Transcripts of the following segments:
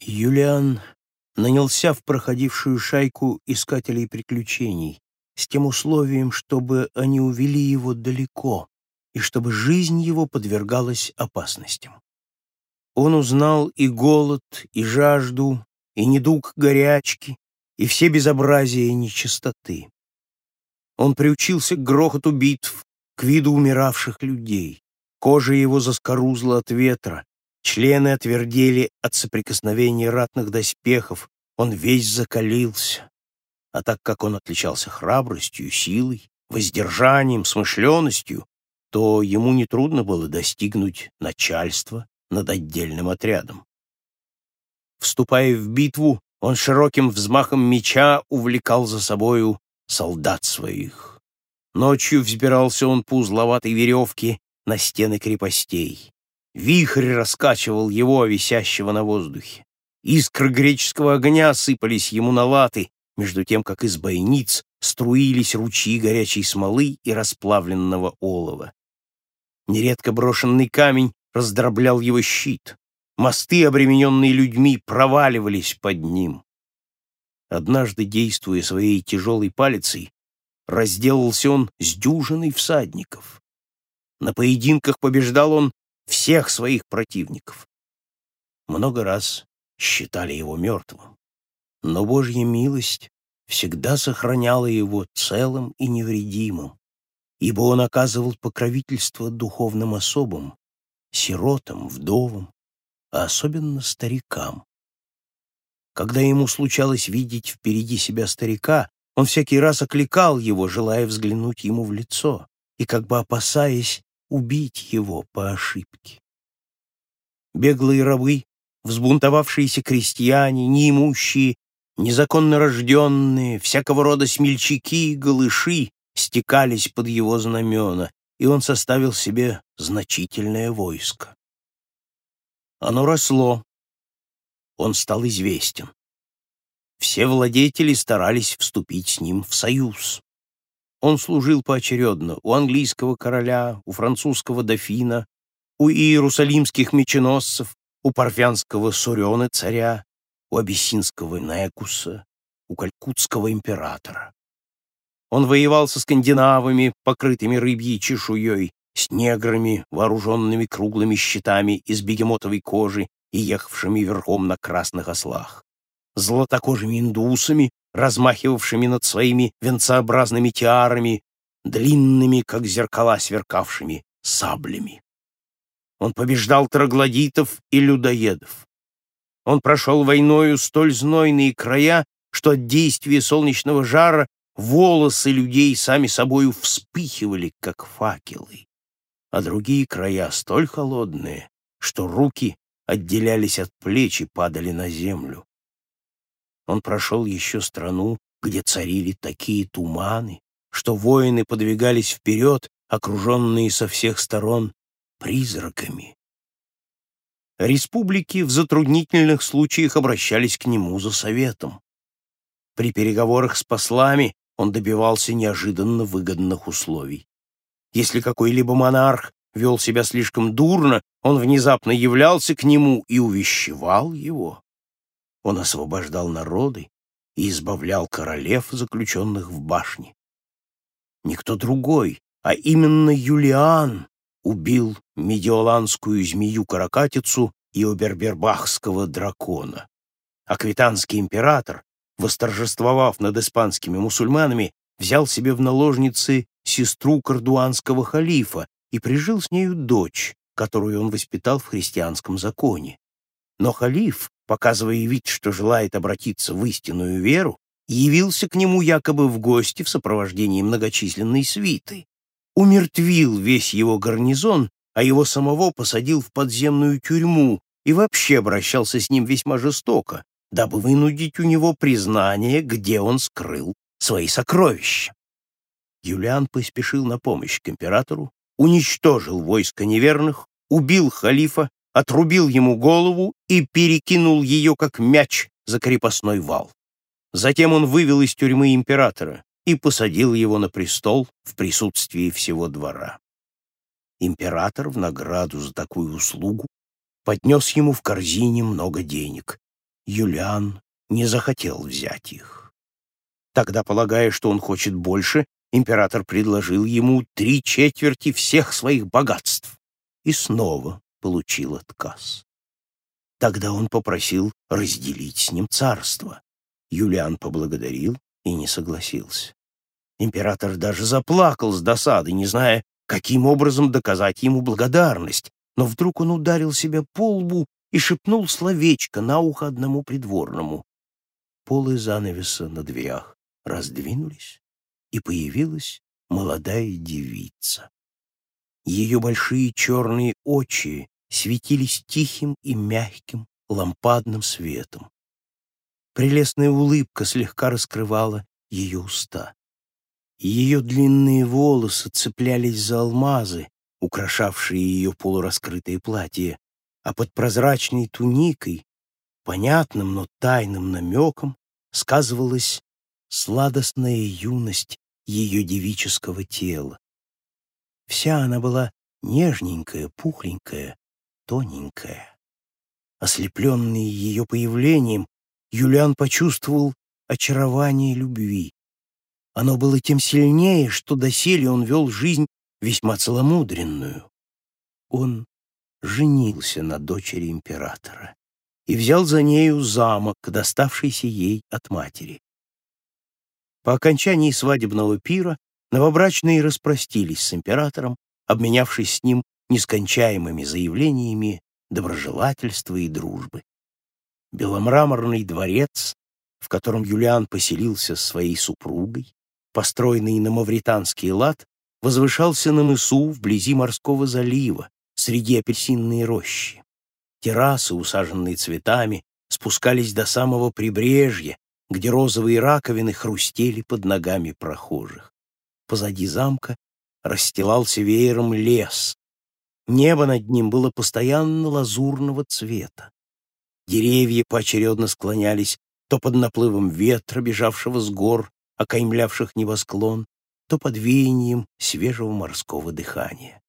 Юлиан нанялся в проходившую шайку искателей приключений с тем условием, чтобы они увели его далеко и чтобы жизнь его подвергалась опасностям. Он узнал и голод, и жажду, и недуг горячки, и все безобразия нечистоты. Он приучился к грохоту битв, к виду умиравших людей. Кожа его заскорузла от ветра, Члены отвердели от соприкосновения ратных доспехов, он весь закалился. А так как он отличался храбростью, силой, воздержанием, смышленностью, то ему нетрудно было достигнуть начальства над отдельным отрядом. Вступая в битву, он широким взмахом меча увлекал за собою солдат своих. Ночью взбирался он по узловатой веревке на стены крепостей. Вихрь раскачивал его, висящего на воздухе. Искры греческого огня сыпались ему на латы, между тем, как из бойниц струились ручьи горячей смолы и расплавленного олова. Нередко брошенный камень раздроблял его щит. Мосты, обремененные людьми, проваливались под ним. Однажды, действуя своей тяжелой палицей, разделался он с дюжиной всадников. На поединках побеждал он всех своих противников. Много раз считали его мертвым, но Божья милость всегда сохраняла его целым и невредимым, ибо он оказывал покровительство духовным особам, сиротам, вдовам, а особенно старикам. Когда ему случалось видеть впереди себя старика, он всякий раз окликал его, желая взглянуть ему в лицо, и как бы опасаясь убить его по ошибке. Беглые рабы, взбунтовавшиеся крестьяне, неимущие, незаконно рожденные, всякого рода смельчаки и голыши стекались под его знамена, и он составил себе значительное войско. Оно росло, он стал известен. Все владетели старались вступить с ним в союз. Он служил поочередно у английского короля, у французского дофина, у иерусалимских меченосцев, у парфянского Сурена царя, у абиссинского Некуса, у калькутского императора. Он воевал со скандинавами, покрытыми рыбьей чешуей, с неграми, вооруженными круглыми щитами из бегемотовой кожи и ехавшими верхом на красных ослах, златокожими индусами, размахивавшими над своими венцеобразными тиарами, длинными, как зеркала, сверкавшими саблями. Он побеждал троглодитов и людоедов. Он прошел войною столь знойные края, что от действия солнечного жара волосы людей сами собою вспыхивали, как факелы, а другие края столь холодные, что руки отделялись от плеч и падали на землю. Он прошел еще страну, где царили такие туманы, что воины подвигались вперед, окруженные со всех сторон призраками. Республики в затруднительных случаях обращались к нему за советом. При переговорах с послами он добивался неожиданно выгодных условий. Если какой-либо монарх вел себя слишком дурно, он внезапно являлся к нему и увещевал его. Он освобождал народы и избавлял королев, заключенных в башне. Никто другой, а именно Юлиан убил медиоланскую змею-каракатицу и обербербахского дракона. Аквитанский император, восторжествовав над испанскими мусульманами, взял себе в наложницы сестру кардуанского халифа и прижил с нею дочь, которую он воспитал в христианском законе. Но халиф, показывая вид, что желает обратиться в истинную веру, явился к нему якобы в гости в сопровождении многочисленной свиты, умертвил весь его гарнизон, а его самого посадил в подземную тюрьму и вообще обращался с ним весьма жестоко, дабы вынудить у него признание, где он скрыл свои сокровища. Юлиан поспешил на помощь к императору, уничтожил войско неверных, убил халифа отрубил ему голову и перекинул ее, как мяч, за крепостной вал. Затем он вывел из тюрьмы императора и посадил его на престол в присутствии всего двора. Император в награду за такую услугу поднес ему в корзине много денег. Юлиан не захотел взять их. Тогда, полагая, что он хочет больше, император предложил ему три четверти всех своих богатств и снова получил отказ. Тогда он попросил разделить с ним царство. Юлиан поблагодарил и не согласился. Император даже заплакал с досады, не зная, каким образом доказать ему благодарность, но вдруг он ударил себя по лбу и шепнул словечко на ухо одному придворному. Полы занавеса на дверях раздвинулись, и появилась молодая девица. Ее большие черные очи светились тихим и мягким лампадным светом. Прелестная улыбка слегка раскрывала ее уста. Ее длинные волосы цеплялись за алмазы, украшавшие ее полураскрытое платье, а под прозрачной туникой, понятным, но тайным намеком, сказывалась сладостная юность ее девического тела. Вся она была нежненькая, пухленькая, тоненькая. Ослепленный ее появлением, Юлиан почувствовал очарование любви. Оно было тем сильнее, что доселе он вел жизнь весьма целомудренную. Он женился на дочери императора и взял за нею замок, доставшийся ей от матери. По окончании свадебного пира новобрачные распростились с императором, обменявшись с ним нескончаемыми заявлениями доброжелательства и дружбы. Беломраморный дворец, в котором Юлиан поселился с своей супругой, построенный на мавританский лад, возвышался на мысу вблизи морского залива, среди апельсинной рощи. Террасы, усаженные цветами, спускались до самого прибрежья, где розовые раковины хрустели под ногами прохожих. Позади замка расстилался веером лес. Небо над ним было постоянно лазурного цвета. Деревья поочередно склонялись то под наплывом ветра, бежавшего с гор, окаймлявших небосклон, то под веянием свежего морского дыхания.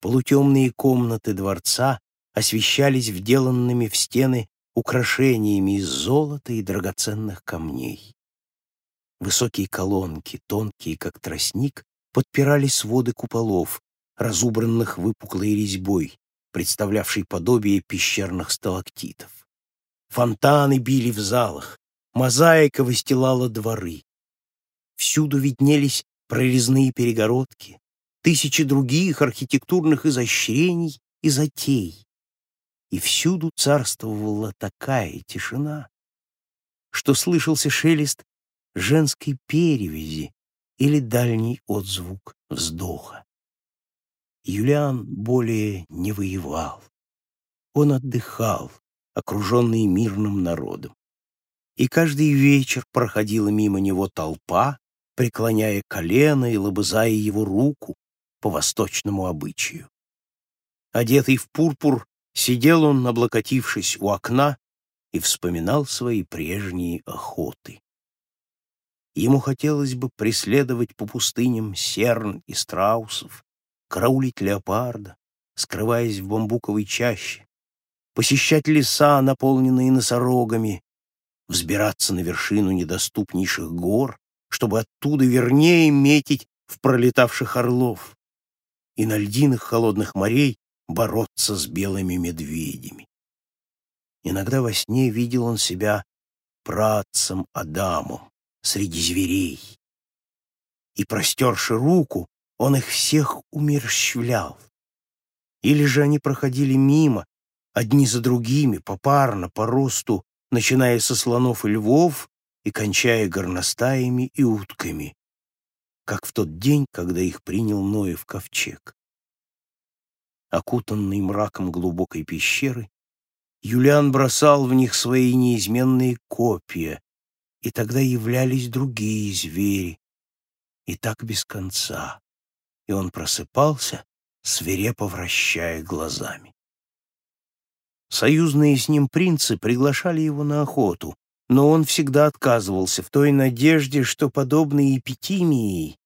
Полутемные комнаты дворца освещались вделанными в стены украшениями из золота и драгоценных камней. Высокие колонки, тонкие, как тростник, подпирали своды куполов, разубранных выпуклой резьбой, представлявшей подобие пещерных сталактитов. Фонтаны били в залах, Мозаика выстилала дворы. Всюду виднелись прорезные перегородки, тысячи других архитектурных изощрений и затей. И всюду царствовала такая тишина, что слышался шелест женской перевязи или дальний отзвук вздоха. Юлиан более не воевал. Он отдыхал, окруженный мирным народом и каждый вечер проходила мимо него толпа, преклоняя колено и лобызая его руку по восточному обычаю. Одетый в пурпур, сидел он, облокотившись у окна, и вспоминал свои прежние охоты. Ему хотелось бы преследовать по пустыням серн и страусов, караулить леопарда, скрываясь в бамбуковой чаще, посещать леса, наполненные носорогами, взбираться на вершину недоступнейших гор, чтобы оттуда вернее метить в пролетавших орлов, и на льдинах холодных морей бороться с белыми медведями. Иногда во сне видел он себя працем Адамом среди зверей, и, простерши руку, он их всех умерщвлял. Или же они проходили мимо, одни за другими, попарно, по росту, начиная со слонов и львов и кончая горностаями и утками, как в тот день, когда их принял Ноев ковчег. Окутанный мраком глубокой пещеры, Юлиан бросал в них свои неизменные копья, и тогда являлись другие звери, и так без конца, и он просыпался, свирепо вращая глазами. Союзные с ним принцы приглашали его на охоту, но он всегда отказывался в той надежде, что, подобной эпитимии,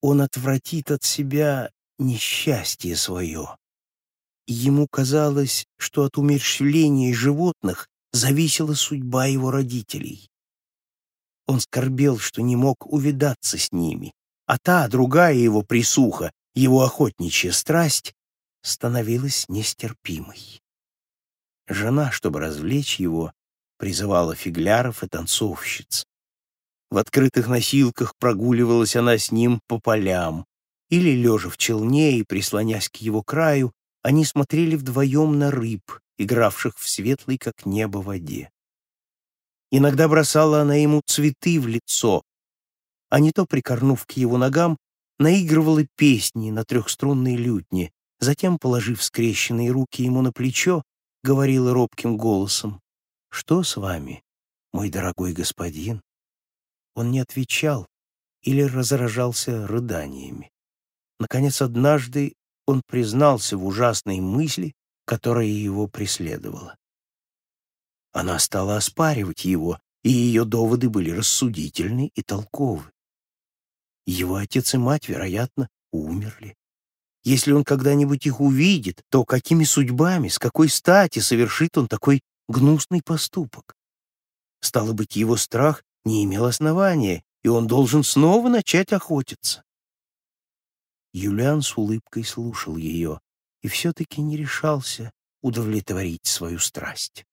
он отвратит от себя несчастье свое. Ему казалось, что от умерщвления животных зависела судьба его родителей. Он скорбел, что не мог увидаться с ними, а та, другая его присуха, его охотничья страсть, становилась нестерпимой. Жена, чтобы развлечь его, призывала фигляров и танцовщиц. В открытых носилках прогуливалась она с ним по полям, или, лежа в челне и прислонясь к его краю, они смотрели вдвоем на рыб, игравших в светлой, как небо, воде. Иногда бросала она ему цветы в лицо, а не то, прикорнув к его ногам, наигрывала песни на трехструнной лютне, затем, положив скрещенные руки ему на плечо, говорила робким голосом, «Что с вами, мой дорогой господин?» Он не отвечал или разражался рыданиями. Наконец, однажды он признался в ужасной мысли, которая его преследовала. Она стала оспаривать его, и ее доводы были рассудительны и толковы. Его отец и мать, вероятно, умерли. Если он когда-нибудь их увидит, то какими судьбами, с какой стати совершит он такой гнусный поступок? Стало быть, его страх не имел основания, и он должен снова начать охотиться. Юлиан с улыбкой слушал ее и все-таки не решался удовлетворить свою страсть.